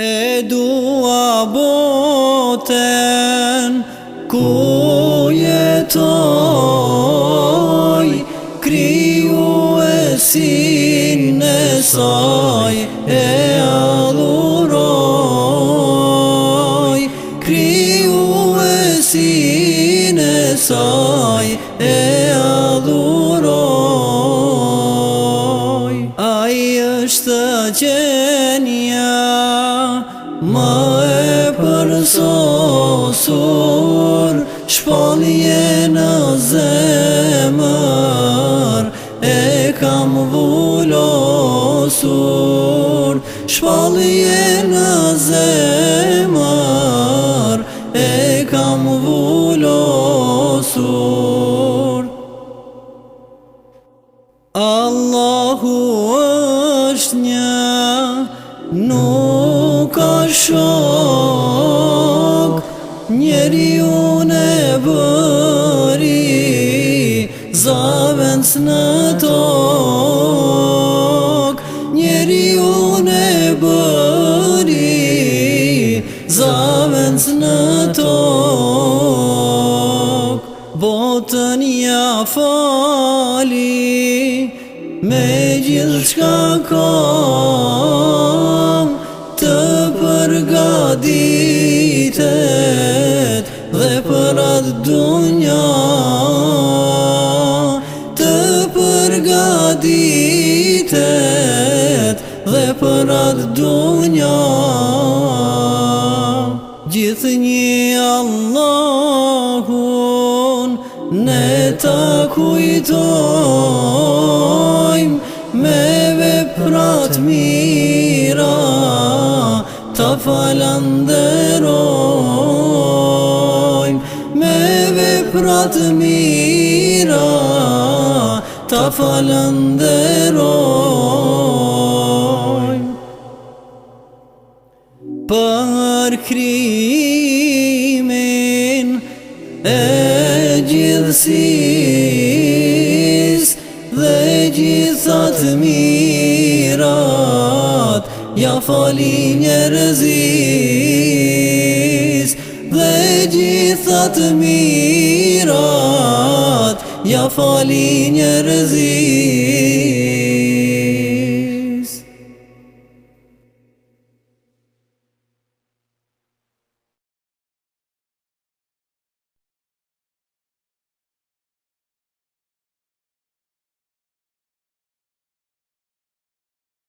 E dua boten ku jetoj Kriju e sin në saj e adhuroj Kriju e sin në saj gjenia Ma e şpaliye nazemar në zemër E kam vullosur Shpallje në E kam vullosur Allahu është një Nuk ka shok Njeri une bëri Zavënc në tok Njeri une bëri Zavënc në tok Botën ja fali Me gjithë shka kam Të përgaditet Dhe për atë dunja Të përgaditet Dhe për atë dunja Gjithë një Ne ta kujtojmë me veprat mira Ta falanderojmë me veprat mira Ta falanderojmë Për krimin e mështë gjithësis Dhe gjithësat mirat Ja fali njerëzis Dhe gjithësat mirat Ja fali një